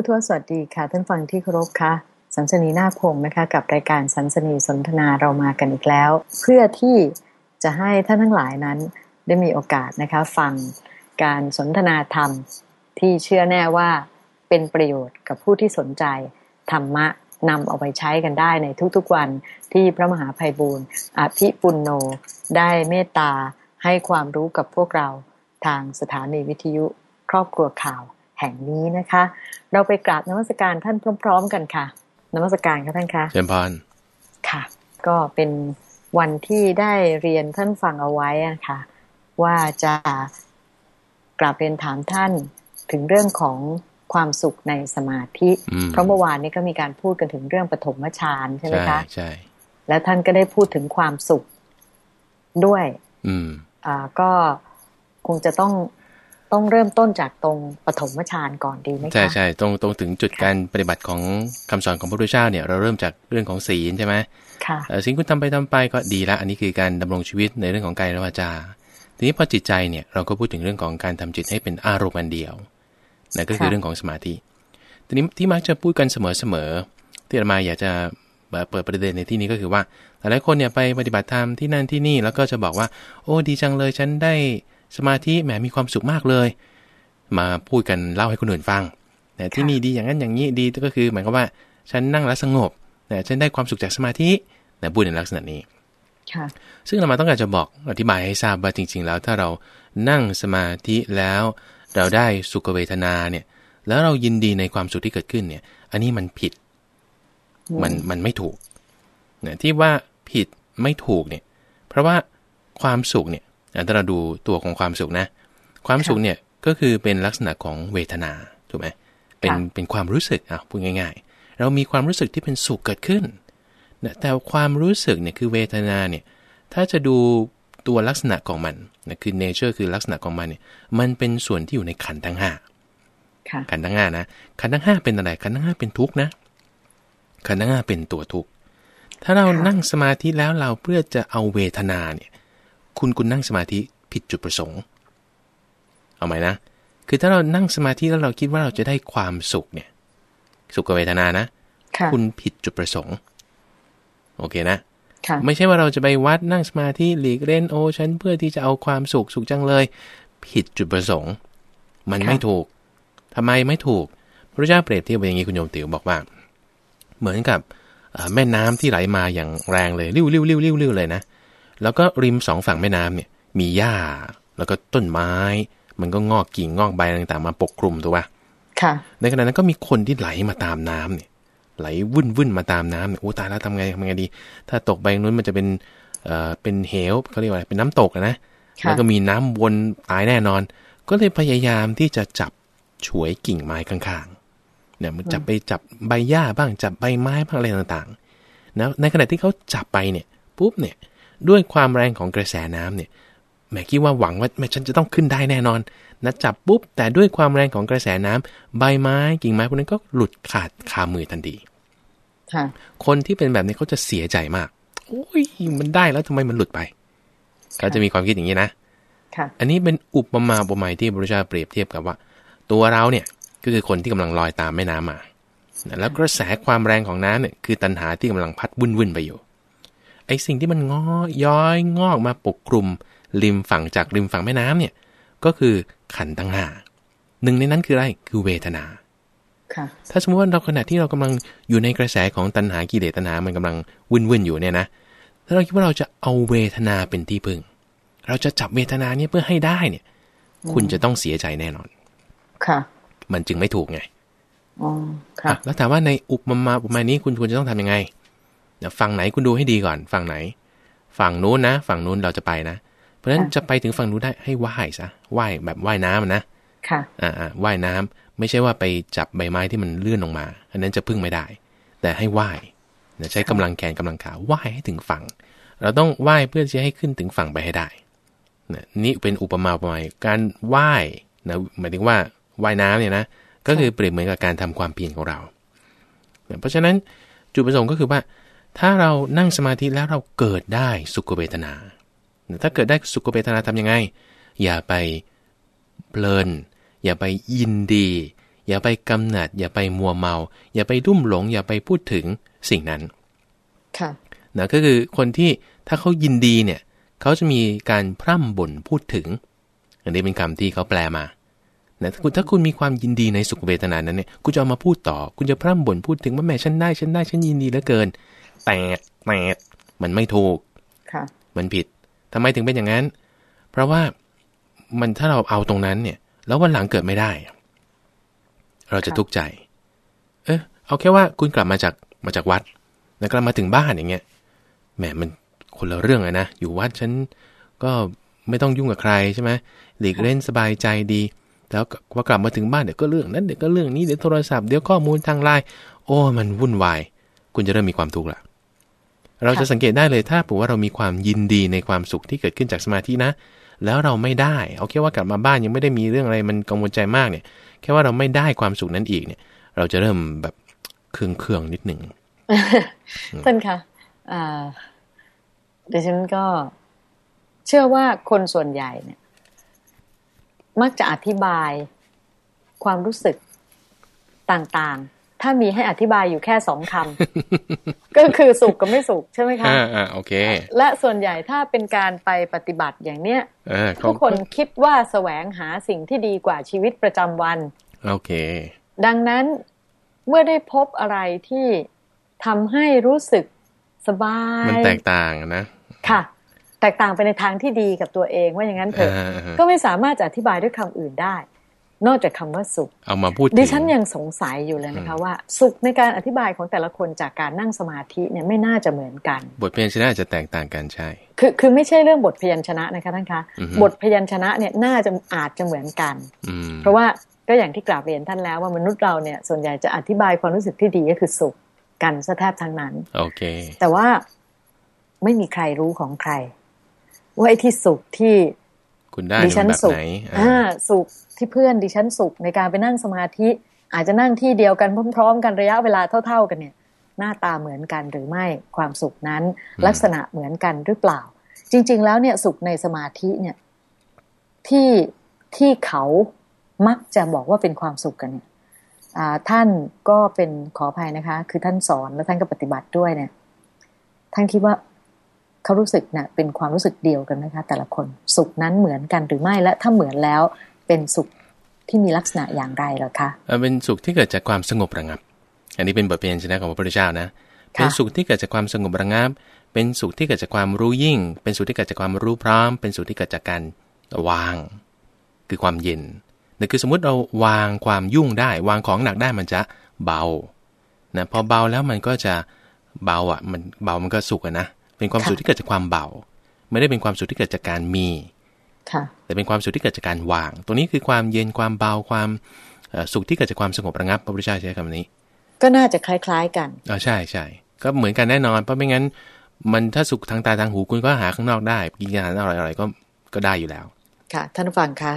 ผู้ทวสวัสดีค่ะ ท่านฟังที่เคารพค่ะ สันสนีนาคพงศ์นะคะ กับรายการสันสนีสนทนาเรามากันอีกแล้ว เพื่อที่จะให้ท่านทั้งหลายนั้นได้มีโอกาสนะคะฟังการสนทนาธรรมที่เชื่อแน่ว่าเป็นประโยชน์กับผู้ที่สนใจธรรมะนำเอาไปใช้กันได้ในทุกๆวันที่พระมหาภัยบูรณ์อภิปุณโนได้เมตตาให้ความรู้กับพวกเราทางสถานีวิทยุครอบครัวข่าว แห่งนี้นะคะ เราไปกราบนมัสการท่านพร้อม ๆ กันค่ะนมัสการค่ะท่านคะเชิญพรค่ะ ก็เป็นวันที่ได้เรียนท่านฟังเอาไว้นะคะว่าจะกราบเรียนถามท่านถึงเรื่องของความสุขในสมาธิ เพราะเมื่อวานนี้ก็มีการพูดกันถึงเรื่องปฐมฌานใช่ไหมคะใช่แล้วท่านก็ได้พูดถึงความสุขด้วย อืมอ่าก็คงจะต้อง ต้องเริ่มต้นจากตรงปฐมฌานก่อนดีไหมคะใช่ใช่ตรงตรงถึงจุดการปฏิบัติของคำสอนของพระพุทธเจ้าเนี่ยเราเริ่มจากเรื่องของศีลใช่ไหมค่ะสิ่งคุณทำไปทำไปก็ดีละ อันนี้คือการดำรงชีวิตในเรื่องของกายและวาจา ทีนี้พอจิตใจเนี่ยเราก็พูดถึงเรื่องของการทำจิตให้เป็นอารมณ์อันเดียวนั่นก็คือเรื่องของสมาธิทีนี้ที่มักจะพูดกันเสมอๆที่อามาอยากจะเปิดประเด็นในที่นี้ก็คือว่าหลายคนเนี่ยไปปฏิบัติธรรมที่นั่นที่นี่แล้วก็จะบอกว่า โอ้ดีจังเลยฉันได้ สมาธิแหมมีความสุขมากเลย มาพูดกันเล่าให้คนอื่นฟังแต่ที่นี่ดีอย่างนั้นอย่างนี้ดีก็คือหมายความว่า ฉันนั่งแล้วสงบแต่ฉันได้ความสุขจากสมาธิแต่พูดในลักษณะนี้ซึ่งเรามาต้องการจะบอกอธิบายให้ทราบว่าจริง ๆ แล้วถ้าเรานั่งสมาธิแล้ว เราได้สุขเวทนาเนี่ย แล้วเรายินดีในความสุขที่เกิดขึ้นเนี่ย อันนี้มันผิด มันมันไม่ถูกเนี่ยที่ว่าผิดไม่ถูกเนี่ย เพราะว่าความสุขเนี่ย ถ้าเราดูตัวของความสุขนะ ความสุขเนี่ยก็คือเป็นลักษณะของเวทนาถูกไหมเป็นเป็นความรู้สึกอะพูดง่าย ๆ เรามีความรู้สึกที่เป็นสุขเกิดขึ้นแต่ความรู้สึกเนี่ยคือเวทนาเนี่ยถ้าจะดูตัวลักษณะของมันนะคือเนเจอร์คือลักษณะของมันเนี่ยมันเป็นส่วนที่อยู่ในขันทั้งห้าขันทั้งห้านะขันทั้งห้าเป็นอะไรขันทั้งห้าเป็นทุกข์นะขันทั้งห้าเป็นตัวทุกข์ถ้าเรานั่งสมาธิแล้วเราเพื่อจะเอาเวทนาเนี่ย คุณคุณนั่งสมาธิผิดจุดประสงค์ เอาไหมนะ คือถ้าเรานั่งสมาธิแล้วเราคิดว่าเราจะได้ความสุขเนี่ย สุขเวทนานะ คุณผิดจุดประสงค์ โอเคนะ ไม่ใช่ว่าเราจะไปวัดนั่งสมาธิหลีกเล่นโอฉันเพื่อที่จะเอาความสุขสุขจังเลย ผิดจุดประสงค์ มันไม่ถูกทำไมไม่ถูก พระเจ้าเปรียบเทียบอย่างนี้คุณโยมติ๋วบอกว่า เหมือนกับแม่น้ำที่ไหลมาอย่างแรงเลย ริ้วริ้วริ้วริ้วริ้วเลยนะ แล้วก็ริมสองฝั่งแม่น้ำเนี่ยมีหญ้า แล้วก็ต้นไม้ มันก็งอกกิ่งงอกใบต่างๆ มาปกคลุมถูกป่ะค่ะ ในขณะนั้นก็มีคนที่ไหลมาตามน้ำเนี่ยไหลวุ่นวุ่นมาตามน้ำเนี่ยโอ้ตายแล้วทำไงทำไงดี ถ้าตกไปนู้นมันจะเป็นเอ่อเป็นเหวเขาเรียกว่าเป็นน้ำตกนะแล้วก็มีน้ำวนตายแน่นอน ก็เลยพยายามที่จะจับฉวยกิ่งไม้ข้างๆเนี่ยมันจับไปจับใบหญ้าบ้างจับใบไม้บ้างอะไรต่างๆนะในขณะที่เขาจับไปเนี่ยปุ๊บเนี่ย ด้วยความแรงของกระแสน้ำเนี่ยแม่คิดว่าหวังว่าแม่ฉันจะต้องขึ้นได้แน่นอนนะจับปุ๊บ แต่ด้วยความแรงของกระแสน้ำใบไม้กิ่งไม้พวกนั้นก็หลุดขาดคามือทันทีคนที่เป็นแบบนี้เขาจะเสียใจมาก โอ้ยมันได้แล้วทำไมมันหลุดไปเขาจะมีความคิดอย่างนี้นะอันนี้เป็นอุปมาอุปไมยที่พระเจ้าเปรียบเทียบกับว่า ตัวเราเนี่ยก็คือคนที่กำลังลอยตามแม่น้ำมา แล้วกระแสความแรงของน้ำเนี่ยคือตันหาที่กำลังพัดวุ่นวุ่นไปอยู่ ไอสิ่งที่มันงอย้อยงอกมาปกคลุม ริมฝั่งจากริมฝั่งแม่น้ำเนี่ย ก็คือขันตั้งห้าหนึ่งในนั้นคืออะไรคือเวทนาถ้าสมมติว่าเราขณะที่เรากำลังอยู่ในกระแสของตัณหากิเลสตัณหามันกำลังวุ่นวุ่นอยู่เนี่ยนะถ้าเราคิดว่าเราจะเอาเวทนาเป็นที่พึ่ง เราจะจับเวทนาเนี่ยเพื่อให้ได้เนี่ย คุณจะต้องเสียใจแน่นอน ค่ะ มันจึงไม่ถูกไงอ๋อค่ะ แล้วถามว่าในอุปมาอุปมานี้คุณควรจะต้องทํำยังไง ฝั่งไหนคุณดูให้ดีก่อน ฝั่งไหน ฝั่งนู้นนะ ฝั่งนู้นเราจะไปนะ เพราะฉะนั้นจะไปถึงฝั่งนู้นได้ให้ว่ายซะว่ายแบบว่ายน้ำนะ ค่ะอ่าอ่าว่ายน้ำไม่ใช่ว่าไปจับใบไม้ที่มันเลื่อนลงมา อันนั้นจะพึ่งไม่ได้ แต่ให้ไหว้ใช้กำลังแขนกำลังขาไหว้ให้ถึงฝั่ง เราต้องไหว้เพื่อจะให้ขึ้นถึงฝั่งไปให้ได้นี่เป็นอุปมาอุปไมยการไหว้นะหมายถึงว่าว่ายน้ำเนี่ยนะก็คือเปรียบเหมือนกับการทำความเพียรของเรา เพราะฉะนั้นจุดประสงค์ก็คือว่า ถ้าเรานั่งสมาธิแล้วเราเกิดได้สุขเวทนา ถ้าเกิดได้สุขเวทนาทํำยังไง อย่าไปเพลิน อย่าไปยินดี อย่าไปกำหนัด อย่าไปมัวเมา อย่าไปรุ่มหลง อย่าไปพูดถึงสิ่งนั้น ค่ะนะก็คือคนที่ถ้าเขายินดีเนี่ยเขาจะมีการพร่ำบ่นพูดถึง อันนี้เป็นคำที่เขาแปลมานะถ้าคุณถ้าคุณมีความยินดีในสุขเวทนานั้นเนี่ยคุณจะเอามาพูดต่อ คุณจะพร่ำบ่นพูดถึงว่าแม่ฉันได้ฉันได้ฉันยินดีเหลือเกิน แต่แต่มันไม่ถูกค่ะมันผิดทำไมถึงเป็นอย่างนั้น เพราะว่ามันถ้าเราเอาตรงนั้นเนี่ย แล้ววันหลังเกิดไม่ได้ เราจะทุกข์ใจ เออเอาแค่ว่าคุณกลับมาจากมาจากวัด แล้วกลับมาถึงบ้านอย่างเงี้ยแหมมันคนละเรื่องเลยนะ อยู่วัดฉันก็ไม่ต้องยุ่งกับใครใช่ไหมหลีกเล่นสบายใจดี แล้วพอกลับมาถึงบ้านเดี๋ยวก็เรื่องนั้นเดี๋ยวก็เรื่องนี้เดี๋ยวโทรศัพท์เดี๋ยวข้อมูลทางไลน์โอ้ มันวุ่นวาย คุณจะเริ่มมีความทุกข์ละ เราจะสังเกตได้เลยถ้าผมว่าเรามีความยินดีในความสุขที่เกิดขึ้นจากสมาธินะ แล้วเราไม่ได้เอาแค่ว่ากลับมาบ้านยังไม่ได้มีเรื่องอะไรมันกังวลใจมากเนี่ย แค่ว่าเราไม่ได้ความสุขนั้นอีกเนี่ย เราจะเริ่มแบบเคืองเคืองๆนิดหนึ่งท่านคะอ่าเดี๋ยวฉันก็เชื่อว่าคนส่วนใหญ่เนี่ย มักจะอธิบายความรู้สึกต่างๆ ถ้ามีให้อธิบายอยู่แค่สองคำก็คือสุขกับไม่สุขใช่ไหมคะอ่าอ่าโอเค และส่วนใหญ่ถ้าเป็นการไปปฏิบัติอย่างเนี้ยเออเขาทุกคนคิดว่าแสวงหาสิ่งที่ดีกว่าชีวิตประจำวัน โอเค ดังนั้นเมื่อได้พบอะไรที่ทำให้รู้สึกสบาย มันแตกต่างนะ ค่ะ แตกต่างไปในทางที่ดีกับตัวเองว่าอย่างนั้นเถอะอ่าอ่าก็ไม่สามารถจะอธิบายด้วยคำอื่นได้ นอกจากคำว่าสุข เอามาพูดถึงดิฉันยังสงสัยอยู่เลยนะคะว่า สุขในการอธิบายของแต่ละคนจากการนั่งสมาธิเนี่ยไม่น่าจะเหมือนกัน บทเพลงชนะอาจจะแตกต่างกันใช่ คือคือไม่ใช่เรื่องบทพยัญชนะนะคะท่านคะอือฮึบทพยัญชนะเนี่ยน่าจะอาจจะเหมือนกันอืมเพราะว่าก็อย่างที่กราบเรียนท่านแล้วว่ามนุษย์เราเนี่ยส่วนใหญ่จะอธิบายความรู้สึกที่ดีก็คือสุขกันซะแทบทั้งนั้น โอเค แต่ว่าไม่มีใครรู้ของใคร ว่าไอ้ที่สุขที่ คุณได้ดิฉันมันแบบสุขไหนอ่าอ่าสุขที่เพื่อนดิฉันสุขในการไปนั่งสมาธิ อาจจะนั่งที่เดียวกันพร้อมๆ กันระยะเวลาเท่า ๆกันเนี่ย หน้าตาเหมือนกันหรือไม่ความสุขนั้น ลักษณะเหมือนกันหรือเปล่า จริง ๆ แล้วเนี่ยสุขในสมาธิเนี่ย ที่ที่เขามักจะบอกว่าเป็นความสุขกันเนี่ยอ่าท่านก็เป็นขออภัยนะคะ คือท่านสอนแล้วท่านก็ปฏิบัติด้วยเนี่ยท่านคิดว่า เขารู้สึกเนี่ยเป็นความรู้สึกเดียวกันไหมคะแต่ละคนสุขนั้นเหมือนกันหรือไม่และถ้าเหมือนแล้วเป็นสุขที่มีลักษณะอย่างไรเหรอคะเอ่อเป็นสุขที่เกิดจากความสงบระงับ อันนี้เป็นบทเพลงชนะของพระพุทธเจ้านะ เป็นสุขที่เกิดจากความสงบระงับ เป็นสุขที่เกิดจากความรู้ยิ่ง เป็นสุขที่เกิดจากความรู้พร้อม เป็นสุขที่เกิดจากการวาง คือความเย็นนั่นคือสมมุติเราวางความยุ่งได้ วางของหนักได้มันจะเบานะพอเบาแล้วมันก็จะเบาอะ มันเบามันก็สุขอะนะ เป็นความสุขที่เกิดจากความเบา ไม่ได้เป็นความสุขที่เกิดจากการมีค่ะแต่เป็นความสุขที่เกิดจากการวาง ตรงนี้คือความเย็นความเบาความเอ่อสุขที่เกิดจากความสงบระงับพระพุทธเจ้าใช้คำนี้ ก็น่าจะคล้าย ๆ กันอ๋อใช่ใช่ก็เหมือนกันแน่นอนเพราะไม่งั้น มันถ้าสุขทางตาทางหูคุณก็หาข้างนอกได้กินอาหารอร่อยๆก็ก็ได้อยู่แล้ว ค่ะ ท่านผู้ฟังคะ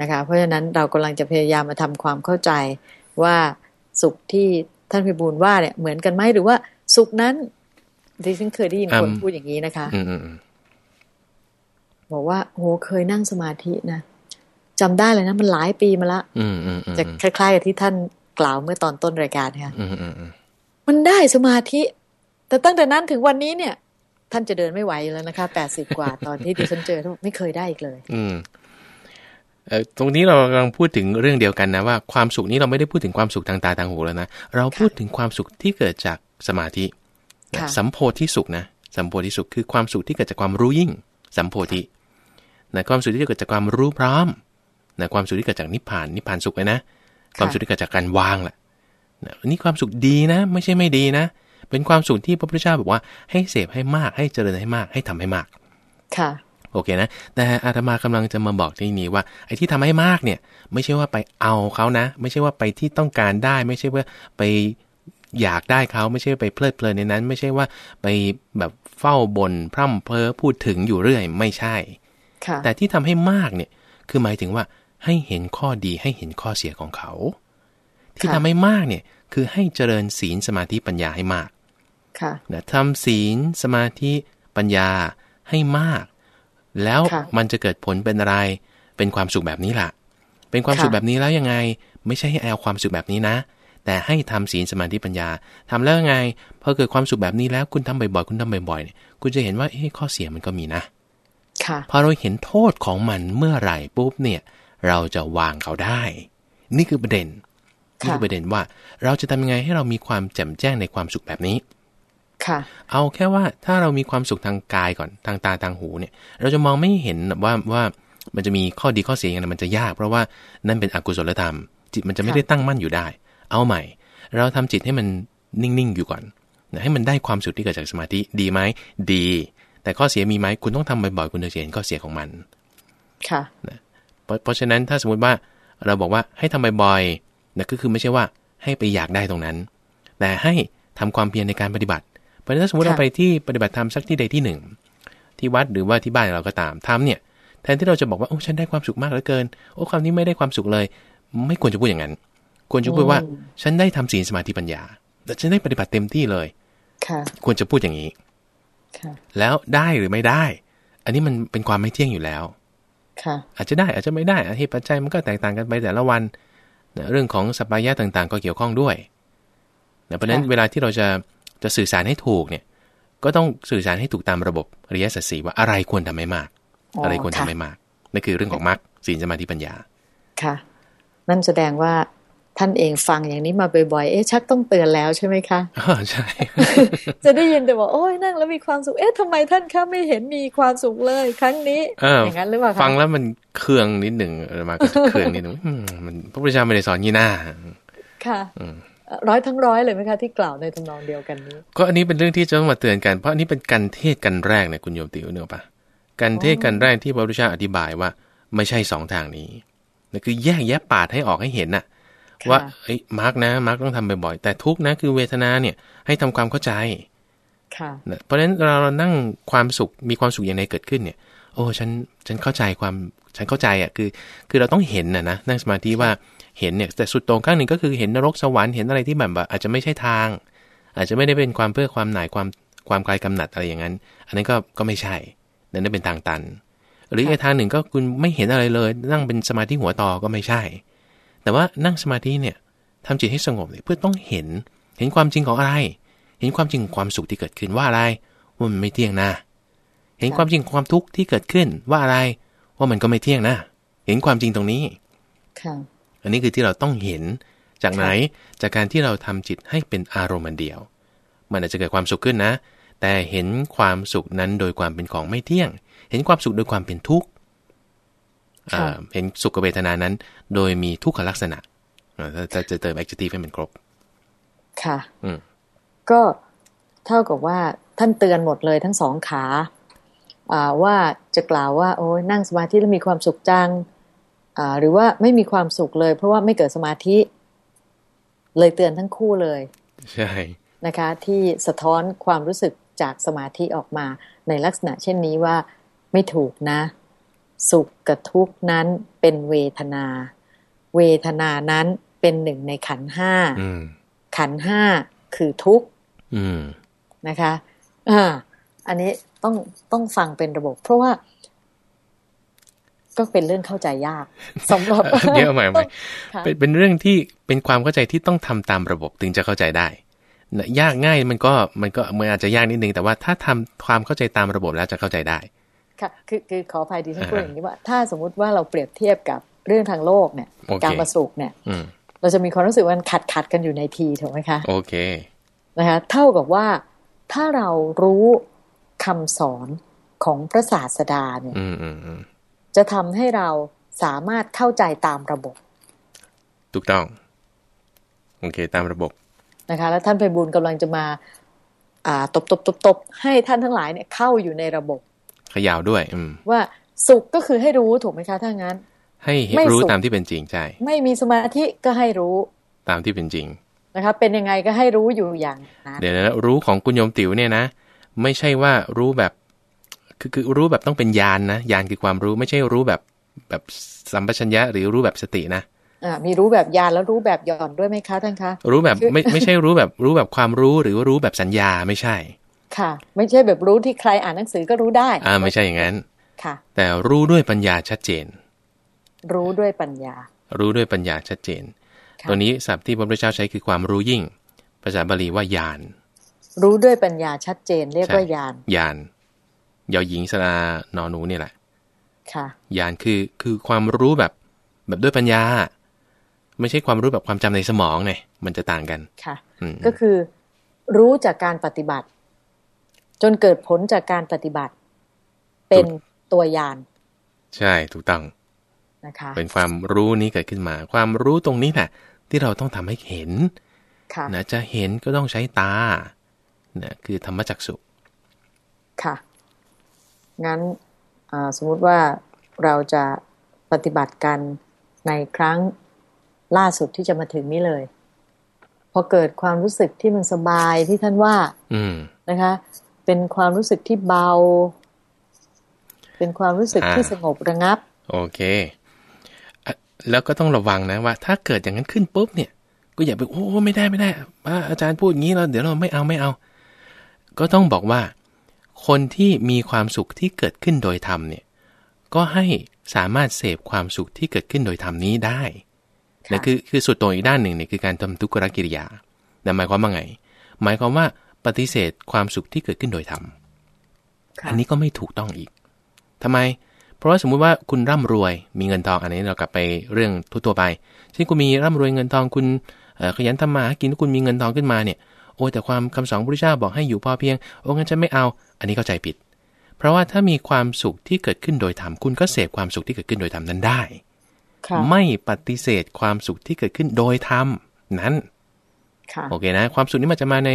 นะคะ เพราะฉะนั้นเรากำลังจะพยายามมาทำความเข้าใจว่าสุขที่ท่านพิบูลว่าเนี่ยเหมือนกันไหมหรือว่าสุขนั้น ดิฉันเคยได้ยินคนอืมพูดอย่างนี้นะคะอืมอืมอืมบอกว่าโหเคยนั่งสมาธินะจำได้เลยนะ มันหลายปีมาละอืมอืมอืมจะคล้ายๆกับที่ท่านกล่าวเมื่อตอนต้นรายการค่ะอืมอืมอืมมันได้สมาธิ แต่ตั้งแต่นั้นถึงวันนี้เนี่ย ท่านจะเดินไม่ไหวอยู่แล้วนะคะแปดสิบกว่าตอนที่ดิฉันเจอท่านบอกไม่เคยได้อีกเลย อืมเอ่อตรงนี้เรากำลังพูดถึงเรื่องเดียวกันนะว่าความสุขนี้เราไม่ได้พูดถึงความสุขทางตาทางหูแล้วนะเราพูดถึงความสุขที่เกิดจากสมาธินะค่ะ สัมโพธิสุขนะ สัมโพธิสุขคือความสุขที่เกิดจากความรู้ยิ่ง สัมโพธินะความสุขที่เกิดจากความรู้พร้อมนะความสุขที่เกิดจากนิพพาน นิพพานสุขเลยนะ ความสุขที่เกิดจากการวางแหละนะนี่ความสุขดีนะ ไม่ใช่ไม่ดีนะ เป็นความสุขที่พระพุทธเจ้าบอกว่าให้เสพให้มาก ให้เจริญให้มาก ให้ทำให้มาก ค่ะ โอเคนะ แต่อาตมากำลังจะมาบอกที่นี้ว่าไอ้ที่ทำให้มากเนี่ย ไม่ใช่ว่าไปเอาเขานะ ไม่ใช่ว่าไปที่ต้องการได้ ไม่ใช่ว่าไป อยากได้เขาไม่ใช่ไปเพลิดเพลินในนั้น ไม่ใช่ว่าไปแบบเฝ้าบนพร่ำเพ้อพูดถึงอยู่เรื่อยไม่ใช่ค่ะแต่ที่ทำให้มากเนี่ยคือหมายถึงว่าให้เห็นข้อดีให้เห็นข้อเสียของเขา ที่ค่ะทำให้มากเนี่ยคือให้เจริญศีลสมาธิปัญญาให้มากค่ะนะทำศีลสมาธิปัญญาให้มาก แล้วค่ะมันจะเกิดผลเป็นอะไร เป็นความสุขแบบนี้ล่ะ เป็นความค่ะสุขแบบนี้แล้วยังไง ไม่ใช่ให้เอาความสุขแบบนี้นะ แต่ให้ทำศีลสมาธิปัญญาทำแล้วไงพอเกิดความสุขแบบนี้แล้วคุณทำบ่อยๆคุณทำบ่อยๆเนี่ยคุณจะเห็นว่าเอ้ข้อเสียมันก็มีนะค่ะพอเราเห็นโทษของมันเมื่อไหร่ปุ๊บเนี่ย เราจะวางเขาได้ นี่คือประเด็นนี่คือประเด็นว่า เราจะทำยังไงให้เรามีความแจ่มแจ้งในความสุขแบบนี้ค่ะ เอาแค่ว่าถ้าเรามีความสุขทางกายก่อนทางตาทางหูเนี่ย เราจะมองไม่เห็นว่าว่ามันจะมีข้อดีข้อเสียยังไงมันจะยาก เพราะว่านั่นเป็นอกุศลธรรม จิตมันจะไม่ได้ตั้งมั่นอยู่ได้ เอาใหม่ เราทำจิตให้มันนิ่ง ๆ อยู่ก่อนนะให้มันได้ความสุขที่เกิดจากสมาธิดีไหมดี แต่ข้อเสียมีไหมคุณต้องทำบ่อยๆคุณจะเห็นข้อเสียของมัน ค่ะเพราะเพราะฉะนั้นถ้าสมมติว่าเราบอกว่าให้ทำบ่อยๆนะก็คือไม่ใช่ว่าให้ไปอยากได้ตรงนั้น แต่ให้ทำความเพียรในการปฏิบัติเพราะฉะนั้นถ้าสมมติค่ะเราไปที่ปฏิบัติธรรมสักที่ใดที่หนึ่ง ที่วัดหรือว่าที่บ้านเราก็ตามทำเนี่ยแทนที่เราจะบอกว่าโอ้ฉันได้ความสุขมากเหลือเกิน โอ้คำนี้ไม่ได้ความสุขเลย ไม่ควรจะพูดอย่างนั้น ควรจะพูดว่า ฉันได้ทำศีลสมาธิปัญญา แต่ฉันได้ปฏิบัติเต็มที่เลย ค่ะ ควรจะพูดอย่างนี้ค่ะแล้วได้หรือไม่ได้ อันนี้มันเป็นความไม่เที่ยงอยู่แล้ว ค่ะ อาจจะได้อาจจะไม่ได้เหตุปัจจัยมันก็แตกต่างกันไปแต่ละวันนะเรื่องของสปายะต่างๆ ก็เกี่ยวข้องด้วยนะเพราะฉะนั้นค่ะเวลาที่เราจะจะสื่อสารให้ถูกเนี่ย ก็ต้องสื่อสารให้ถูกตามระบบอริยสัจสี่ว่าอะไรควรทำไม่มาก อะไรควรทำไม่มากนั่นคือเรื่องของมรรคศีลสมาธิปัญญา ค่ะ นั่นแสดงว่า ท่านเองฟังอย่างนี้มาบ่อยๆ เอ๊ะชักต้องเตือนแล้วใช่ไหมคะอ๋อใช่ จะได้ยินแต่ว่าโอ้ยนั่งแล้วมีความสุข เอ๊ะทำไมท่านคะไม่เห็นมีความสุขเลย ครั้งนี้เอออย่างนั้นหรือเปล่าคะฟังแล้วมันเคืองนิดหนึ่งเออมาก็จะเคืองนิดหนึ่งอืมมันพระพุทธเจ้าไม่ได้สอนงี้หน้า ค่ะอืมเอ่อร้อยทั้งร้อยเลยไหมคะที่กล่าวในทำนองเดียวกันนี้ก็อันนี้เป็นเรื่องที่จะต้องมาเตือนกันเพราะอันนี้เป็นการเทศกันแรกเนี่ยคุณโยมติวเนกอะปะการเทศกันแรกที่พระพุทธเจ้าอธิบายว่า ไม่ใช่สองทางนี้นั่นคือแยกแยะปาดให้ออกให้เห็นน่ะค่ะ ว่าเอ้ยมาร์กนะมาร์กต้องทำบ่อยๆแต่ทุกข์นะคือเวทนาเนี่ยให้ทำความเข้าใจค่ะนะเพราะฉะนั้นเราเรานั่งความสุขมีความสุขอย่างไรเกิดขึ้นเนี่ย โอ้ฉันฉันเข้าใจความฉันเข้าใจอะคือ คือเราต้องเห็นนะนะนั่งสมาธิว่าเห็นเนี่ยแต่สุดตรงข้างหนึ่งก็คือเห็นนรกสวรรค์เห็นอะไรที่แบบว่าอาจจะไม่ใช่ทาง อาจจะไม่ได้เป็นความเพื่อความหน่ายความความกลายกำหนัดอะไรอย่างนั้น อันนั้นก็ก็ไม่ใช่นั่นนั่นเป็นทางตัน หรืออีกทางหนึ่งก็คุณไม่เห็นอะไรเลย นั่งเป็นสมาธิหัวต่อก็ไม่ใช่ แต่ว่านั่งสมาธิเนี่ยทำจิตให้สงบเนี่ยเพื่อต้องเห็นเห็นความจริงของอะไร เห็นความจริงของความสุขที่เกิดขึ้นว่าอะไรว่ามันไม่เที่ยงนะ เห็นความจริงของความทุกข์ที่เกิดขึ้นว่าอะไร ว่ามันก็ไม่เที่ยงนะ เห็นความจริงตรงนี้ค่ะอันนี้คือที่เราต้องเห็นจากไหนจากการที่เราทำจิตให้เป็นอารมณ์อันเดียว มันอาจจะเกิดความสุขขึ้นนะ แต่เห็นความสุขนั้นโดยความเป็นของไม่เที่ยง เห็นความสุขโดยความเป็นทุกข์ค่ะอ่า เห็นสุขเวทนานั้น โดยมีทุกขลักษณะอ่าถ้าถ้าจะเติม adjective ให้มันครบ ค่ะอืมก็เท่ากับว่าท่านเตือนหมดเลยทั้งสองขาอ่าว่าจะกล่าวว่า โอ้ยนั่งสมาธิแล้วมีความสุขจังอ่าหรือว่าไม่มีความสุขเลย เพราะว่าไม่เกิดสมาธิ เลยเตือนทั้งคู่เลย ใช่นะคะ ที่สะท้อนความรู้สึกจากสมาธิออกมาในลักษณะเช่นนี้ว่าไม่ถูกนะ สุขกับทุกข์นั้นเป็นเวทนา เวทนานั้นเป็นหนึ่งในขันธ์ห้าอืมขันธ์ห้าคือทุกข์อืมนะคะอ่าอันนี้ต้องต้องฟังเป็นระบบ เพราะว่า ก็เป็นเรื่องเข้าใจยากสำหรับเดี๋ยวใหม่ใหม่ค่ะเป็นเป็นเรื่องที่เป็นความเข้าใจที่ต้องทำตามระบบถึงจะเข้าใจได้นะยากง่ายมันก็มันก็มันอาจจะยากนิดนึงแต่ว่าถ้าทำความเข้าใจตามระบบแล้วจะเข้าใจได้ ค่ะคือคือขออภัยดิฉันพูดอ่าอย่างนี้ว่า ถ้าสมมุติว่าเราเปรียบเทียบกับเรื่องทางโลกเนี่ยโอเคการมาสุขเนี่ยอืมเราจะมีความรู้สึกว่ามันขัดขัดกันอยู่ในทีถูกไหมคะโอเคนะคะเท่ากับว่าถ้าเรารู้คำสอนของพระศาสดาเนี่ยอืมอืมอืมจะทำให้เราสามารถเข้าใจตามระบบ ถูกต้อง โอเค ตามระบบนะคะ แล้วท่านไพบูลย์กำลังจะมา อ่า ตบตบตบตบให้ท่านทั้งหลายเนี่ยเข้าอยู่ในระบบ ขยาวด้วย อืม ว่าสุขก็คือให้รู้ถูกไหมคะถ้างั้น ให้เห็นไม่รู้สุขตามที่เป็นจริงใช่ไม่มีสมาธิก็ให้รู้ตามที่เป็นจริงนะคะเป็นยังไงก็ให้รู้อยู่อย่างนั้นเดี๋ยวนะรู้ของคุณโยมติ๋วเนี่ยนะ ไม่ใช่ว่ารู้แบบ คือคือรู้แบบต้องเป็นญาณนะญาณคือความรู้ไม่ใช่รู้แบบแบบสัมปชัญญะหรือรู้แบบสตินะอ่ามีรู้แบบยานแล้วรู้แบบหย่อนด้วยไหมคะท่านคะ รู้แบบคือไม่ไม่ใช่รู้แบบรู้แบบความรู้หรือว่ารู้แบบสัญญาไม่ใช่ ค่ะ ไม่ใช่แบบรู้ที่ใครอ่านหนังสือก็รู้ได้ อ่าไม่ใช่อย่างนั้นค่ะ แต่รู้ด้วยปัญญาชัดเจน รู้ด้วยปัญญา รู้ด้วยปัญญาชัดเจน ตัวนี้ศัพท์ที่พระพุทธเจ้าใช้คือความรู้ยิ่ง ภาษาบาลีว่าญาณรู้ด้วยปัญญาชัดเจน เรียกว่าญาณญาณยอหญิงสระนอหนูนี่แหละ ค่ะญาณคือคือความรู้แบบแบบด้วยปัญญา ไม่ใช่ความรู้แบบความจำในสมองไงมันจะต่างกันค่ะอืมก็คือรู้จากการปฏิบัติ จนเกิดผลจากการปฏิบัติ เป็นตัวยาน ใช่ถูกต้องนะคะ เป็นความรู้นี้เกิดขึ้นมา ความรู้ตรงนี้แหละที่เราต้องทำให้เห็นค่ะนะจะเห็นก็ต้องใช้ตานะคือธรรมจักสุค่ะ งั้นอ่าสมมุติว่าเราจะปฏิบัติกันในครั้งล่าสุดที่จะมาถึงนี้เลย พอเกิดความรู้สึกที่มันสบายที่ท่านว่า อืมนะคะ เป็นความรู้สึกที่เบา เป็นความรู้สึกอ่าที่สงบระงับ โอเคอะแล้วก็ต้องระวังนะว่า ถ้าเกิดอย่างนั้นขึ้นปุ๊บเนี่ย ก็อย่าไปโอ้ไม่ได้ไม่ได้อ่าอาจารย์พูดอย่างนี้เราเดี๋ยวเราไม่เอาไม่เอา ก็ต้องบอกว่า คนที่มีความสุขที่เกิดขึ้นโดยธรรมเนี่ย ก็ให้สามารถเสพความสุขที่เกิดขึ้นโดยธรรมนี้ได้ค่ะนะคือคือสุดโต่งอีกด้านหนึ่งเนี่ยคือการทำทุกขกิริยานั่นหมายความว่าไง หมายความว่า ปฏิเสธความสุขที่เกิดขึ้นโดยธรรมค่ะอันนี้ก็ไม่ถูกต้องอีกทำไม เพราะว่าสมมุติว่าคุณร่ำรวยมีเงินทองอันนี้เรากลับไปเรื่องทั่วๆไป เช่นคุณมีร่ำรวยเงินทองคุณเอ่อขยันทำมาหากินคุณมีเงินทองขึ้นมาเนี่ยโอ้ยแต่ความคำสอนพระพุทธเจ้าบอกให้อยู่พอเพียงโอ้งั้นฉันไม่เอา อันนี้เข้าใจผิด เพราะว่าถ้ามีความสุขที่เกิดขึ้นโดยธรรมคุณก็เสพความสุขที่เกิดขึ้นโดยธรรมนั้นได้ค่ะไม่ปฏิเสธความสุขที่เกิดขึ้นโดยธรรมนั้นค่ะ โอเคนะ ความสุขนี้มันจะมาใน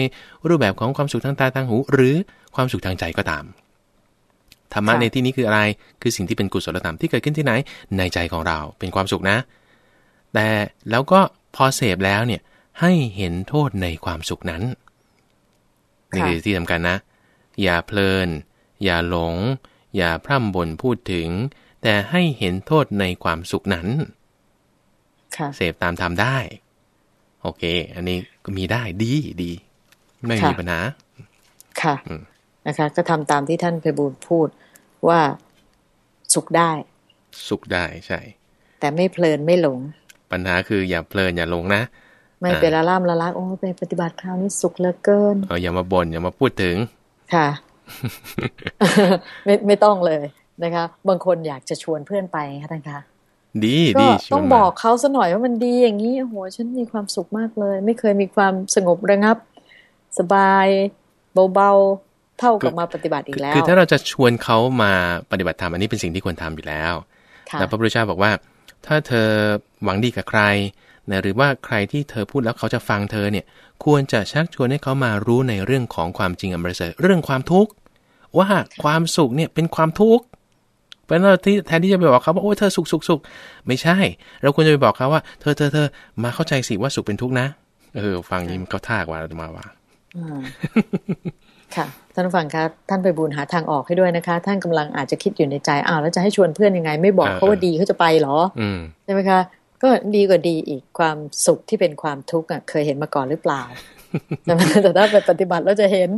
รูปแบบของความสุขทางตาทางหู หรือความสุขทางใจก็ตามธรรมะค่ะในที่นี้คืออะไร คือสิ่งที่เป็นกุศลธรรมที่เกิดขึ้นที่ไหน ในใจของเรา เป็นความสุขนะ แต่แล้วก็พอเสพแล้วเนี่ย ให้เห็นโทษในความสุขนั้น นี่ค่ะคือที่สำคัญนะ อย่าเพลิน อย่าหลง อย่าพร่ำบ่นพูดถึง แต่ให้เห็นโทษในความสุขนั้นค่ะเสพตามทำได้ โอเค อันนี้ ก็มีได้ดีดี ไม่มีค่ะปัญหาค่ะอืมนะคะ ก็ทำตามที่ท่านไพบูลย์พูดว่าสุขได้ สุขได้ใช่ แต่ไม่เพลินไม่หลง ปัญหาคืออย่าเพลินอย่าหลงนะไม่อ่าเป็นละล่ำละลักโอ้ไปปฏิบัติคราวนี้สุขเหลือเกินเอออย่ามาบน่นอย่ามาพูดถึง ค่ะ ไม่ไม่ต้องเลยนะคะ บางคนอยากจะชวนเพื่อนไปค่ะท่านคะ ดีก็ดีชวนต้องมาบอกเขาซะหน่อยว่ามันดีอย่างนี้โอ้โหฉันมีความสุขมากเลย ไม่เคยมีความสงบระงับ สบายเบาๆเท่ากับมาปฏิบัติอีคืกอแล้ว คือถ้าเราจะชวนเขามาปฏิบัติธรรมอันนี้เป็นสิ่งที่ควรทำอยู่แล้วค่ะแล้วพระพุทธเจ้าบอกว่า ถ้าเธอหวังดีกับใครนะหรือว่าใครที่เธอพูดแล้วเขาจะฟังเธอเนี่ย ควรจะชักชวนให้เขามารู้ในเรื่องของความจริงอันประเสริฐเรื่องความทุกข์ว่าความสุขเนี่ยเป็นความทุกข์เพ ราะฉะนั้นเราที่แทนที่จะไปบอกเขาว่าโอ้ยเธอสุขสุขสุขไม่ใช่ เราควรจะไปบอกเขาว่าเธอเธอเธอมาเข้าใจสิว่าสุขเป็นทุกข์นะเออฟังนี้มันก็ท่ากว่าเราจะมาว่าอืมค่ะท่านผู้ฟังคะท่านไปบูญหาทางออกให้ด้วยนะคะ ท่านกำลังอาจจะคิดอยู่ในใจอ้าวแล้วจะให้ชวนเพื่อนยังไง ไม่บอกเออเขาว่าดีเขาจะไปเหรออืมใช่ไหมคะ ก็ดีกว่าดีอีกความสุขที่เป็นความทุกข์อะเคยเห็นมาก่อนหรือเปล่าใช่ไหมแต่ถ้าไปปฏิบัติแล้วจะเห็น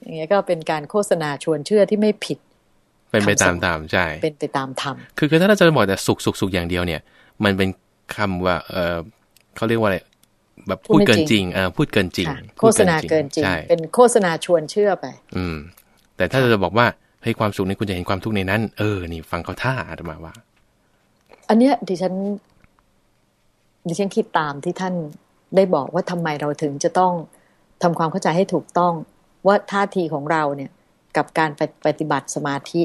อย่างเงี้ยก็เป็นการโฆษณาชวนเชื่อที่ไม่ผิด เป็นไปคำสตาอมนตามใช่ เป็นไปตามธรรมคือคือถ้าเราจะบอกแต่สุขสุขสุขอย่างเดียวเนี่ย มันเป็นคำว่า เออเขาเรียกว่าอะไรแบบพูพูดดไม่เกินจริงจริงเออพูดเกินจริงค่ะพูโฆษณาเกินจริงใช่เป็นโฆษณาชวนเชื่อไป อืม แต่ถ้าเราจะบอกว่าเฮ้ยความสุขนี้คุณจะเห็นความทุกข์ในนั้น เออ นี่ฟังเขาท่าอาตมาว่า อันเนี้ยดิฉัน ดิฉันคิดตามที่ท่านได้บอกว่าทำไมเราถึงจะต้องทำความเข้าใจให้ถูกต้อง ว่าท่าทีของเราเนี่ย กับการไปปฏิบัติสมาธิ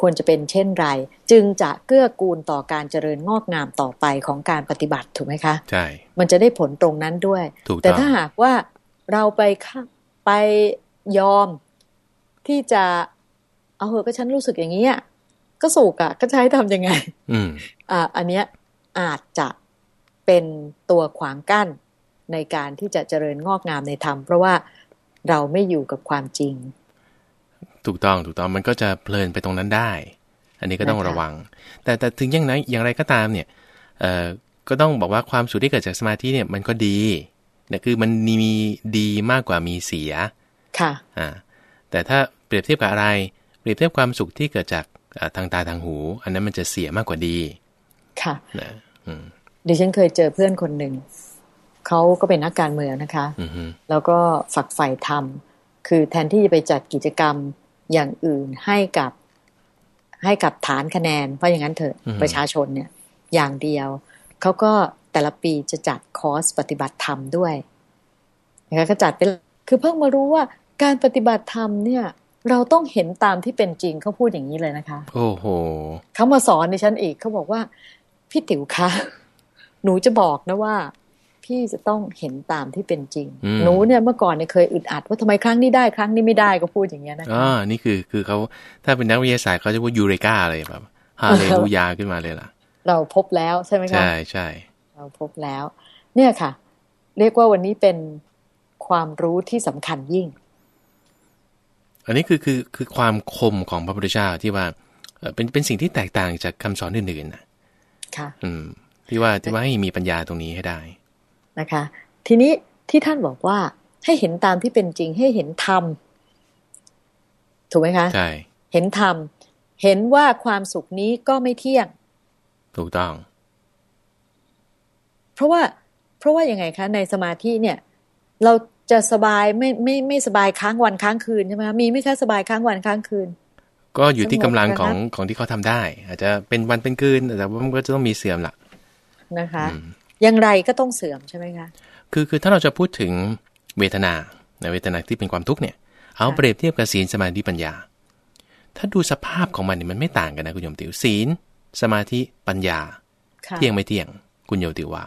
ควรจะเป็นเช่นไร จึงจะเกื้อกูลต่อการเจริญงอกงามต่อไปของการปฏิบัติถูกไหมคะใช่มันจะได้ผลตรงนั้นด้วยถูกต้องแต่ถ้าหากว่าเราไปค่ะไปยอมที่จะเอาเหอะก็ฉันรู้สึกอย่างนี้ยก็สุกอะก็จะให้ทำยังไง อืมอ่า อันเนี้ยอาจจะเป็นตัวขวางกั้นในการที่จะเจริญงอกงามในธรรมเพราะว่าเราไม่อยู่กับความจริง ถูกต้องถูกต้องมันก็จะเพลินไปตรงนั้นได้ อันนี้ก็ต้องนะคะระวัง แต่แต่ถึงอย่างไรอย่างไรก็ตามเนี่ยเอ่อก็ต้องบอกว่าความสุขที่เกิดจากสมาธิเนี่ยมันก็ดีแต่คือมันมีดีมากกว่ามีเสียค่ะอ่าแต่ถ้าเปรียบเทียบกับอะไร เปรียบเทียบความสุขที่เกิดจากอ่าทางตาทางหู อันนั้นมันจะเสียมากกว่าดี ค่ะนะอืมดิฉันเคยเจอเพื่อนคนหนึ่งเขาก็เป็นนักการเมืองนะคะอือฮึแล้วก็ฝักใฝ่ทำคือแทนที่จะไปจัดกิจกรรม อย่างอื่นให้กับให้กับฐานคะแนน เพราะอย่างนั้นเถอะประชาชนเนี่ย อย่างเดียว เขาก็แต่ละปีจะจัดคอร์สปฏิบัติธรรมด้วยนะคะก็จัดไปคือเพิ่งมารู้ว่าการปฏิบัติธรรมเนี่ย เราต้องเห็นตามที่เป็นจริงเขาพูดอย่างนี้เลยนะคะ โอ้โหเขามาสอนในชั้นอีกเขาบอกว่า พี่ติ๋วคะ หนูจะบอกนะว่า พี่จะต้องเห็นตามที่เป็นจริงอืมหนูเนี่ยเมื่อก่อนเนี่ยเคยอึดอัดว่าทำไมครั้งนี้ได้ครั้งนี้ไม่ได้ก็พูดอย่างเงี้ยนะคะอ่านี่คือคือเขาถ้าเป็นนักวิทยาศาสตร์เขาจะพูดยูเรกาเลยแบบฮาเลลูยาขึ้นมาเลยล่ะ เราพบแล้วใช่ไหมคะใช่ใช่เราพบแล้ว เนี่ยค่ะ เรียกว่าวันนี้เป็นความรู้ที่สำคัญยิ่ง อันนี้คือคือคือความคมของพระพุทธเจ้าที่ว่าเอ่อเป็นเป็นสิ่งที่แตกต่างจากคำสอนอื่นๆนะค่ะ อืม ที่ว่าที่ว่าให้มีปัญญาตรงนี้ให้ได้ นะคะ ทีนี้ที่ท่านบอกว่าให้เห็นตามที่เป็นจริงให้เห็นธรรมถูกไหมคะใช่เห็นธรรมเห็นว่าความสุขนี้ก็ไม่เที่ยง ถูกต้อง เพราะว่า เพราะว่ายังไงคะ ในสมาธิเนี่ย เราจะสบายไม่ไม่ไม่สบายค้างวันค้างคืนใช่ไหมคะมีไหม่คะสบายค้างวันค้างคืน ก็อยู่ที่กำลังของสงบนะคะของที่เขาทำได้ อาจจะเป็นวันเป็นคืนแต่ว่ามันก็จะต้องมีเสื่อมละนะคะอืมอ ย่างไรก็ต้องเสื่อมใช่ไหมคะคือคือถ้าเราจะพูดถึงเวทนาในเวทนาที่เป็นความทุกข์เนี่ยเอาเปรียบเทียบกับศีลสมาธิปัญญา ถ้าดูสภาพของมันเนี่ยมันไม่ต่างกันนะคุณโยมติวศีล สมาธิปัญญาค่ะเที่ยงไม่เที่ยง คุณโยมติวว่า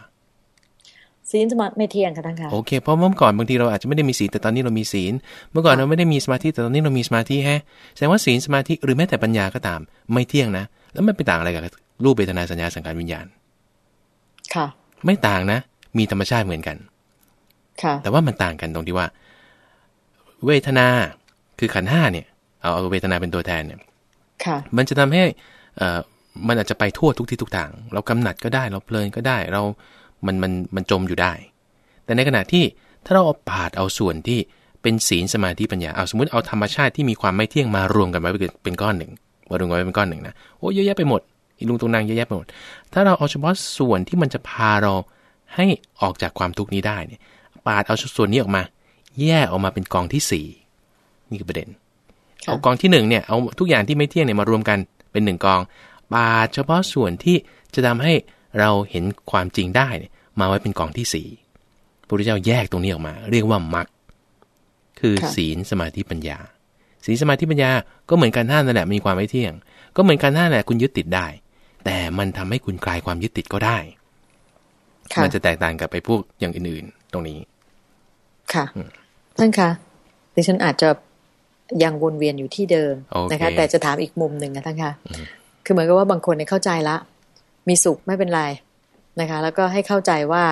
ศีลสมาธิไม่เที่ยงค่ะท่านค่ะโอเคเพราะเมื่อก่อนบางทีเราอาจจะไม่ได้มีศีลแต่ตอนนี้เรามีศีล เมื่อก่อนค่ะเราไม่ได้มีสมาธิแต่ตอนนี้เรามีสมาธิแฮะแสดงว่าศีลสมาธิหรือแม้แต่ปัญญาก็ตาม ไม่เที่ยงนะ แล้วมันเป็นต่างอะไรกับรูปเวทนาสัญญาสังขารวิญญาณ ค่ะ ไม่ต่างนะ มีธรรมชาติเหมือนกัน ค่ะ แต่ว่ามันต่างกันตรงที่ว่า เวทนาคือขันธ์ห้าเนี่ย เอาเอาเวทนาเป็นตัวแทนเนี่ย ค่ะ มันจะทำให้เอ่อมันอาจจะไปทั่วทุกที่ทุกทาง เรากำหนัดก็ได้ เราเพลินก็ได้ เรา มันมันมันจมอยู่ได้ แต่ในขณะที่ถ้าเราเอาปาดเอาส่วนที่เป็นศีลสมาธิปัญญา เอาสมมติเอาธรรมชาติที่มีความไม่เที่ยงมารวมกันไว้เป็นก้อนหนึ่งมารวมกันไว้เป็นก้อนหนึ่งนะ โอ้เยอะแยะไปหมด อีลุงตุงนางเยอะแยะไปหมด ถ้าเราเอาเฉพาะส่วนที่มันจะพาเราให้ออกจากความทุกข์นี้ได้เนี่ย ปาดเอาส่วนนี้ออกมา แยกออกมาเป็นกองที่สี่นี่คือประเด็นค่ะเอากองที่หนึ่งเนี่ย เอาทุกอย่างที่ไม่เที่ยงเนี่ยมารวมกันเป็นหนึ่งกอง ปาดเฉพาะส่วนที่จะทำให้เราเห็นความจริงได้เนี่ย มาไว้เป็นกองที่สี่พระพุทธเจ้าแยกตรงนี้ออกมา เรียกว่ามรรคคือค่ะศีลสมาธิปัญญาศีลสมาธิปัญญาก็เหมือนการท่านนั่นแหละมีความไม่เที่ยง ก็เหมือนการท่านแหละคุณยึดติดได้ แต่มันทำให้คุณคลายความยึดติดก็ได้ค่ะมันจะแตกต่างกับไปพวกอย่างอื่นๆ ตรงนี้ ค่ะท่านคะดิฉันอาจจะยังวนเวียนอยู่ที่เดิมโอเคนะคะ แต่จะถามอีกมุมหนึ่งนะท่านคะคือเหมือนกับว่าบางคนเนี่ยเข้าใจละ มีสุขไม่เป็นไรนะคะ แล้วก็ให้เข้าใจว่า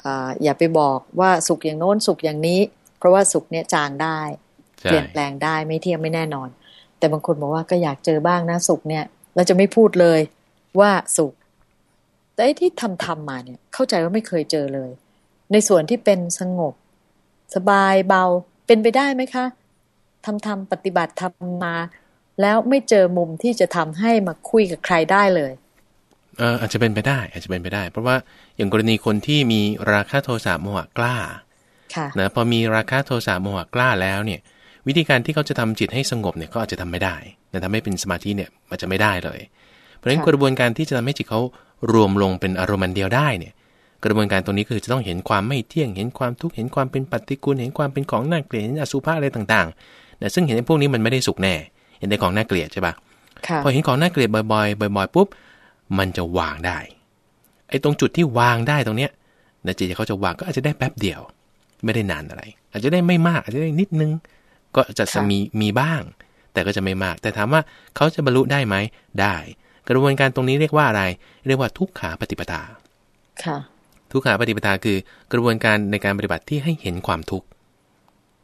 เอ่ออย่าไปบอกว่าสุขอย่างโน้นสุขอย่างนี้ เพราะว่าสุขเนี่ยจางได้ใช่เปลี่ยนแปลงได้ไม่เที่ยงไม่แน่นอน แต่บางคนบอกว่าก็อยากเจอบ้างนะสุขเนี่ยเราจะไม่พูดเลย ว่าสุข แต่ไอ้ที่ทำทำมาเนี่ย เข้าใจว่าไม่เคยเจอเลย ในส่วนที่เป็นสงบ สบายเบาเป็นไปได้ไหมคะทำทำปฏิบัติทำมา แล้วไม่เจอมุมที่จะทำให้มาคุยกับใครได้เลยเอออาจจะเป็นไปได้ อาจจะเป็นไปได้ เพราะว่าอย่างกรณีคนที่มีราคะโทสะโมหะกล้าค่ะนะพอมีราคะโทสะโมหะกล้าแล้วเนี่ย วิธีการที่เขาจะทำจิตให้สงบเนี่ยก็อาจจะทำไม่ได้นะทำให้เป็นสมาธิเนี่ยมันจะไม่ได้เลย เพราะฉะนั้นค่ะกระบวนการที่จะทำให้จิตเขารวมลงเป็นอารมณ์อันเดียวได้เนี่ย กระบวนการตรงนี้คือจะต้องเห็นความไม่เที่ยง เห็นความทุกข์ เห็นความเป็นปฏิกูล เห็นความเป็นของน่าเกลียด เห็นอสุภะอะไรต่างๆนะซึ่งเห็นในพวกนี้มันไม่ได้สุขแน่ เห็นในของน่าเกลียดใช่ปะค่ะพอเห็นของน่าเกลียดบ่อยๆ บ่อย ๆ ปุ๊บ มันจะวางได้ ไอ้ตรงจุดที่วางได้ตรงเนี้ยนะจิตเขาจะวางก็อาจจะได้แป๊บเดียว ไม่ได้นานอะไร อาจจะได้ไม่มาก อาจจะได้นิดนึง ก็จะค่ะมีมีบ้าง แต่ก็จะไม่มาก แต่ถามว่าเขาจะบรรลุได้ไหมได้ กระบวนการตรงนี้เรียกว่าอะไร เรียกว่าทุกขาปฏิปทาค่ะ ทุกขาปฏิปทาคือกระบวนการในการปฏิบัติที่ให้เห็นความทุกข์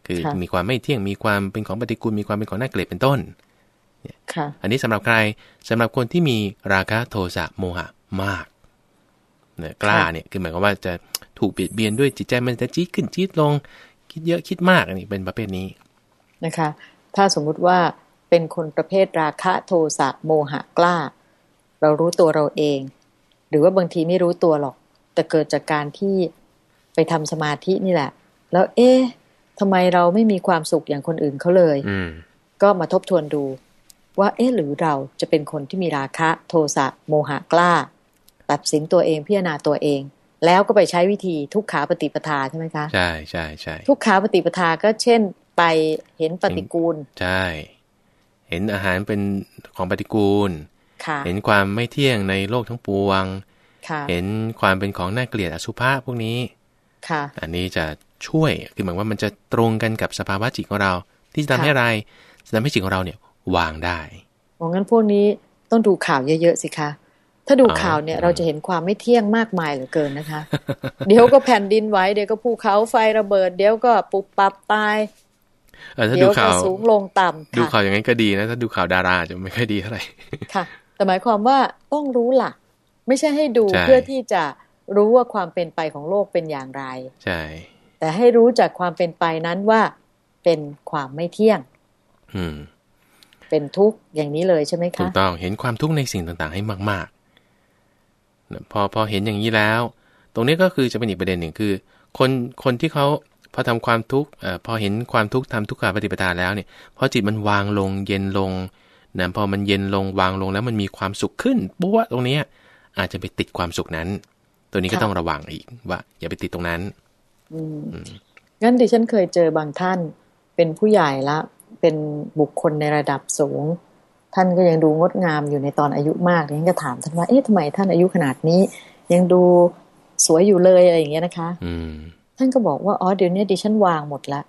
คือค่ะมีความไม่เที่ยงมีความเป็นของปฏิกูลมีความเป็นของน่าเกลียดเป็นต้นค่ะอันนี้สำหรับใครสำหรับคนที่มีราคะโทสะโมหะมากเนี่ยกล้าเนี่ยคือหมายความว่าจะถูกเบียดเบียนด้วยจิตใจมันจะจี๊ดขึ้นจี๊ดลง คิดเยอะคิดมากอันนี้เป็นประเภทนี้นะคะ ถ้าสมมุติว่าเป็นคนประเภทราคะโทสะโมหะกล้า เรารู้ตัวเราเอง หรือว่าบางทีไม่รู้ตัวหรอก แต่เกิดจากการที่ไปทำสมาธินี่แหละ แล้วเอ๊ะทำไมเราไม่มีความสุขอย่างคนอื่นเขาเลยอืมก็มาทบทวนดู ว่า เอ๊ะหรือเราจะเป็นคนที่มีราคะ โทสะโมหะกล้า ตัดสินตัวเองพิจารณาตัวเอง แล้วก็ไปใช้วิธีทุกขาปฏิปทาใช่ไหมคะ ใช่ใช่ใช่ทุกขาปฏิปทาก็เช่น ไปเห็นปฏิกูล ใช่ เห็นอาหารเป็นของปฏิกูลค่ะ เห็นความไม่เที่ยงในโลกทั้งปวงค่ะเห็นความเป็นของน่าเกลียดอสุภะพวกนี้ค่ะ อันนี้จะช่วยคือหมายว่ามันจะตรงกันกับสภาวะจิตของเรา ที่จะทำให้ค่ะอะไรจะทำให้จิตของเราเนี่ยวางได้มองงั้นพวกนี้ต้องดูข่าวเยอะๆสิคะถ้าดูอ๋อข่าวเนี่ยเราจะเห็นความไม่เที่ยงมากมายเหลือเกินนะคะ เดี๋ยวก็แผ่นดินไหวเดี๋ยวก็ภูเขาไฟระเบิด เดี๋ยวก็ปุบปับตายเออถ้าเดี๋ดูยวข่าก็วสูงลงต่ำดูค่ะข่าวอย่างนั้นก็ดีนะถ้าดูข่าวดาราจะไม่ค่อยดีเท่าไหร่ค่ะ แต่หมายความว่าต้องรู้หลัก ไม่ใช่ให้ดูใช่เพื่อที่จะรู้ว่าความเป็นไปของโลกเป็นอย่างไร ใช่ แต่ให้รู้จากความเป็นไปนั้นว่าเป็นความไม่เที่ยง อืม เป็นทุกข์อย่างนี้เลยใช่ไหมถูคะกต้อง เห็นความทุกข์ในสิ่งต่างๆ ให้มากๆนะพอพอเห็นอย่างนี้แล้ว ตรงนี้ก็คือจะเป็นอีกประเด็นหนึ่งคือ คนคนที่เขาพอทำความทุกข์เอ่อพอเห็นความทุกข์ทำทุกขาปฏิปทาแล้วเนี่ย พอจิตมันวางลงเย็นลง นะพอมันเย็นลงวางลงแล้วมันมีความสุขขึ้นปุ๊บตรงเนี้ยอาจจะไปติดความสุขนั้น ตัวนี้ก็ค่ะต้องระวังอีกว่า อย่าไปติดตรงนั้นอืมงั้นดิฉันเคยเจอบางท่านเป็นผู้ใหญ่ละ เป็นบุคคลในระดับสูง ท่านก็ยังดูงดงามอยู่ในตอนอายุมากดิฉันก็ถามท่านว่าเอ๊ะทำไมท่านอายุขนาดนี้ ยังดูสวยอยู่เลยอะไรอย่างเงี้ยนะคะอืมท่านก็บอกว่าอ๋อเดี๋ยวนี้ดิฉันวางหมดละ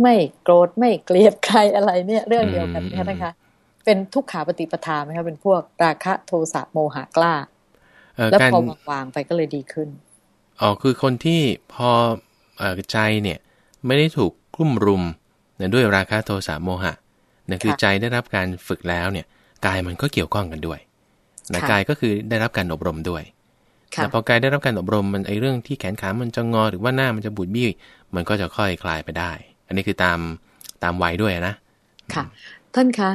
ไม่โกรธไม่เกลียดใครอะไรเนี่ย เรื่องเดียวกันเนี่ยนะคะ เป็นทุกขาปฏิปทาไหมคะเป็นพวกราคะโทสะโมหะกล้าเอ่อแล้วการพอวางๆไปก็เลยดีขึ้นอ๋อคือคนที่พอเอ่อใจเนี่ยไม่ได้ถูกกลุ่มรุมนะด้วยราคะโทสะโมหะนะคือค่ะใจได้รับการฝึกแล้วเนี่ยกายมันก็เกี่ยวข้องกันด้วยนะค่ะกายก็คือได้รับการอบรมด้วยค่ะนะพอกายได้รับการอบรมมันไอเรื่องที่แขนขามันจะงอหรือว่าหน้ามันจะบูดบี้มันก็จะค่อยคลายไปได้อั นนี้คือตามตามวัยด้วยนะค่ะ ท่านคะ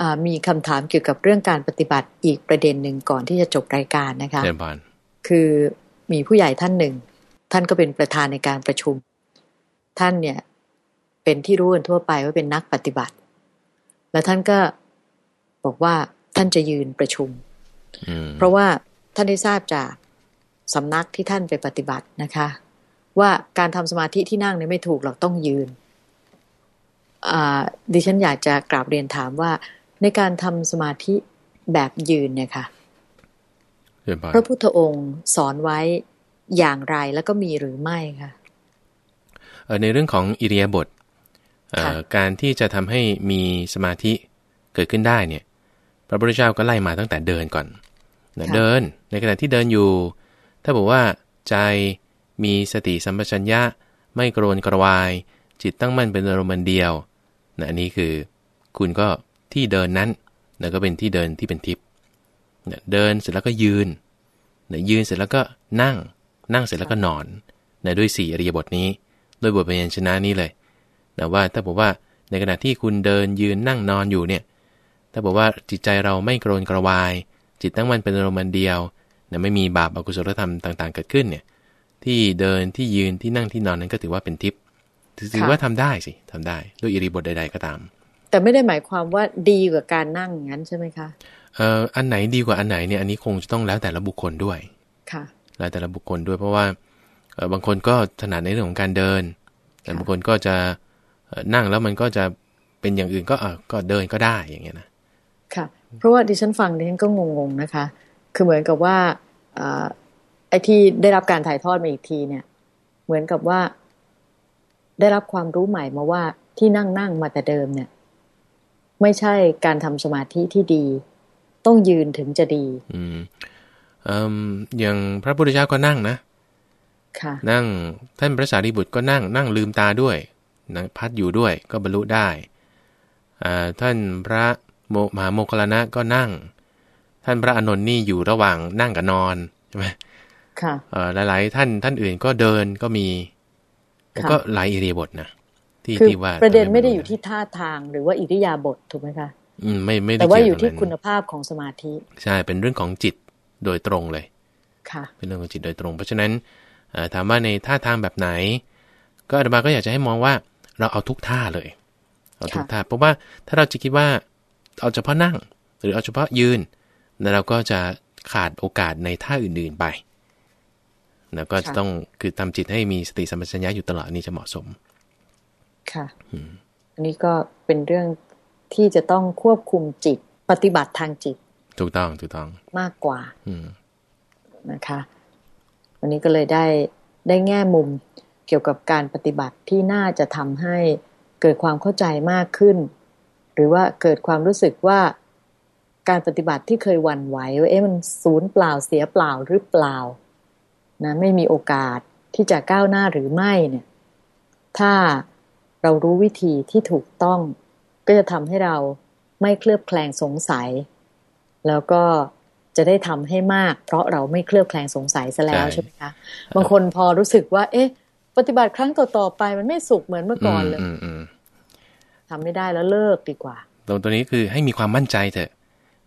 อ่ามีคำถามเกี่ยวกับเรื่องการปฏิบัติอีกประเด็นหนึ่งก่อนที่จะจบรายการนะคะเชิญพรคือมีผู้ใหญ่ท่านหนึ่ง ท่านก็เป็นประธานในการประชุม ท่านเนี่ยเป็นที่รู้กันทั่วไปว่าเป็นนักปฏิบัติ แล้วท่านก็บอกว่าท่านจะยืนประชุมอืมเพราะว่าท่านได้ทราบจากสำนักที่ท่านไปปฏิบัตินะคะ ว่าการทำสมาธิที่นั่งเนี่ยไม่ถูกเราต้องยืนอ่า ดิฉันอยากจะกราบเรียนถามว่า ในการทำสมาธิแบบยืนเนี่ยค่ะเชิญพรพระพุทธองค์สอนไว้อย่างไรแล้วก็มีหรือไม่คะเอ่อในเรื่องของอิริยาบถเอ่อค่ะการที่จะทำให้มีสมาธิเกิดขึ้นได้เนี่ย พระพุทธเจ้าก็ไล่มาตั้งแต่เดินก่อนนะเดิน ในขณะที่เดินอยู่ ถ้าบอกว่าใจมีสติสัมปชัญญะไม่กรวนกระวาย จิตตั้งมั่นเป็นอารมณ์เดียว นะอันนี้คือคุณก็ที่เดินนั้นนะก็เป็นที่เดินที่เป็นทิพย์นะเดินเสร็จแล้วก็ยืนนะยืนเสร็จแล้วก็นั่ง นั่งเสร็จแล้วก็นอนนะด้วยสี่อริยบทนี้ ด้วยบทพยัญชนะนี้เลยนะว่าถ้าบอกว่าในขณะที่คุณเดินยืนนั่งนอนอยู่เนี่ย ถ้าบอกว่าจิตใจเราไม่กรนกระวาย จิตตั้งมันเป็นอารมณ์อันเดียวนะไม่มีบาปอกุศลธรรมต่าง ๆ เกิดขึ้นเนี่ย ที่เดินที่ยืนที่นั่งที่นอนนั้นก็ถือว่าเป็นทิพย์ ถือว่าทำได้สิทำได้ด้วยอิริยาบทใด ๆ ก็ตาม แต่ไม่ได้หมายความว่าดีกว่าการนั่งอย่างนั้นใช่ไหมคะเอ่ออันไหนดีกว่าอันไหนเนี่ยอันนี้คงจะต้องแล้วแต่ละบุคคลด้วยค่ะ แล้วแต่ละบุคคลด้วยเพราะว่าเอ่อบางคนก็ถนัดในเรื่องของการเดิน แต่ค่ะบางคนก็จะเอ่อนั่งแล้วมันก็จะเป็นอย่างอื่นก็เออก็เดินก็ได้อย่างเงี้ยนะค่ะ เพราะว่าดิฉันฟังดิฉันก็งงๆนะคะ คือเหมือนกับว่าเอ่อไอ้ที่ได้รับการถ่ายทอดมาอีกทีเนี่ย เหมือนกับว่า ได้รับความรู้ใหม่มาว่าที่นั่งนั่งมาแต่เดิมเนี่ย ไม่ใช่การทำสมาธิที่ดี ต้องยืนถึงจะดี อืมเอ่มอย่างพระพุทธเจ้าก็นั่งนะค่ะ นั่งท่านพระสารีบุตรก็นั่ง นั่งลืมตาด้วยนะพัดอยู่ด้วยก็บรรลุได้อ่าท่านพระโมมหาโมคคัลลานะก็นั่ง ท่านพระอานนท์นี่อยู่ระหว่างนั่งกับนอนใช่ไหมค่ะเอ่อหลายๆ ท่านท่านอื่นก็เดินก็มีค่ะ ก็หลายอิริยาบถนะที่คือที่ว่าประเด็นไม่ได้ทำให้อยู่ที่ท่าทางหรือว่าอิริยาบถถูกไหมคะอืมไม่ไม่ได้แต่ว่าเกี่อยู่ที่กับคุณนั้นภาพของสมาธิ ใช่เป็นเรื่องของจิตโดยตรงเลย ค่ะ เป็นเรื่องของจิตโดยตรง เพราะฉะนั้นถามว่าในท่าทางแบบไหน ก็อาตมาก็อยากจะให้มองว่าเราเอาทุกท่าเลย เอาทุกท่า เพราะว่าถ้าเราจะคิดว่าเอาเฉพาะนั่ง หรือเอาเฉพาะยืน แล้วเราก็จะขาดโอกาสในท่าอื่นๆไป แล้วก็จะต้องคือทำจิตให้มีสติสัมปชัญญะอยู่ตลอดนี่จะเหมาะสม ค่ะอันนี้ก็เป็นเรื่องที่จะต้องควบคุมจิต ปฏิบัติทางจิต ถูกต้องถูกต้องมากกว่า อืนะคะ วันนี้ก็เลยได้ได้แง่มุมเกี่ยวกับการปฏิบัติที่น่าจะทำให้เกิดความเข้าใจมากขึ้น หรือว่าเกิดความรู้สึกว่าการปฏิบัติที่เคยหวั่นไหวว่าเอ๊ะมันศูนย์เปล่าเสียเปล่าหรือเปล่า นะไม่มีโอกาสที่จะก้าวหน้าหรือไม่เนี่ย ถ้าเรารู้วิธีที่ถูกต้อง ก็จะทำให้เราไม่เคลือบแคลงสงสัย แล้วก็จะได้ทำให้มาก เพราะเราไม่เคลือบแคลงสงสัยซะแล้วใช่ไหมคะบางคนพอรู้สึกว่า เอ๊ะ ปฏิบัติครั้งต่อๆไปมันไม่สุขเหมือนเมื่อก่อนเลยทำไม่ได้แล้วเลิกดีกว่าตรงตัวนี้คือให้มีความมั่นใจเถอะ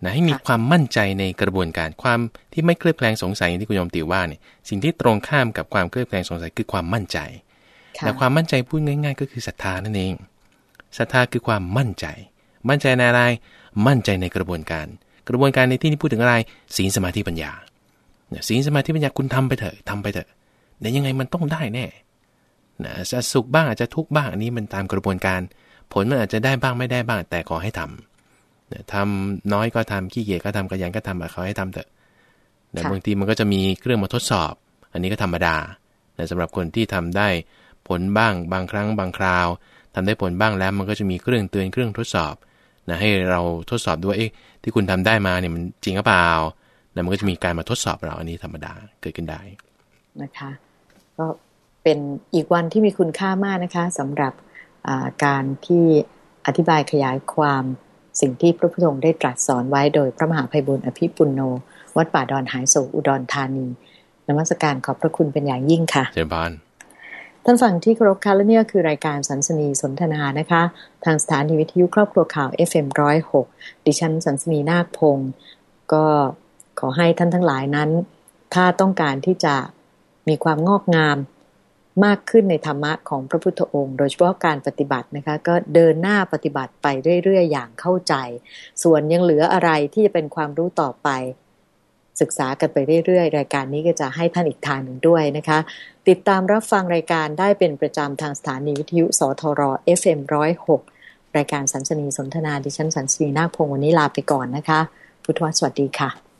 นะให้มีความมั่นใจในกระบวนการความที่ไม่เคลือบแคลงสงสัยอย่างที่คุณยมติว่าเนี่ยสิ่งที่ตรงข้ามกับความเคลือบแคลงสงสัยคือความมั่นใจแต่ความมั่นใจพูดง่าย ๆ ก็คือศรัทธานั่นเองศรัทธาคือความมั่นใจ มั่นใจในอะไรมั่นใจในกระบวนการ กระบวนการในที่นี้พูดถึงอะไรศีลสมาธิปัญญาศีลสมาธิปัญญาคุณทำไปเถอะทำไปเถอะเดี๋ยวยังไงมันต้องได้แน่นะจะสุขบ้างอาจจะทุกข์บ้างอันนี้มันตามกระบวนการ ผลมันอาจจะได้บ้างไม่ได้บ้างแต่ขอให้ทำ ทำน้อยก็ทำขี้เกียจก็ทำขยันก็ทำเขาให้ทำเถอะแต่บางทีมันก็จะมีเครื่องมาทดสอบ อันนี้ก็ธรรมดาแต่สำหรับคนที่ทำได้ผลบ้างบางครั้งบางคราวทำได้ผลบ้างแล้วมันก็จะมีเครื่องเตือนเครื่องทดสอบนะให้เราทดสอบด้วยเอ๊ะที่คุณทำได้มาเนี่ยมันจริงหรือเปล่าแล้วมันก็จะมีการมาทดสอบเราอันนี้ธรรมดาเกิดขึ้นได้นะคะ ก็เป็นอีกวันที่มีคุณค่ามากนะคะสำหรับการที่อธิบายขยายความ สิ่งที่พระพุทธองค์ได้ตรัสสอนไว้โดยพระมหาภัยบุญอภิปุณโน วัดป่าดอนหายโศอุดรธานีนมัสการขอบพระคุณเป็นอย่างยิ่งค่ะเจริญพรท่านฟังที่เคารพค่ะและนี่คือรายการสันสนีสนทนานะคะ ทางสถานีวิทยุครอบครัวข่าว FM106 ดิฉันสันสนีนาคพงศ์ก็ขอให้ท่านทั้งหลายนั้น ถ้าต้องการที่จะมีความงอกงาม มากขึ้นในธรรมะของพระพุทธองค์ โดยเฉพาะการปฏิบัตินะคะก็เดินหน้าปฏิบัติไปเรื่อย ๆ อย่างเข้าใจ ส่วนยังเหลืออะไรที่จะเป็นความรู้ต่อไป ศึกษากันไปเรื่อยๆ รายการนี้ก็จะให้ท่านอีกทางหนึ่งด้วยนะคะ ติดตามรับฟังรายการได้เป็นประจำทางสถานีวิทยุสทร FM106 รายการสันสนีสนทนาดิฉันสันสนีนาคพงศ์วันนี้ลาไปก่อนนะคะ พุทธวสวัสดีค่ะ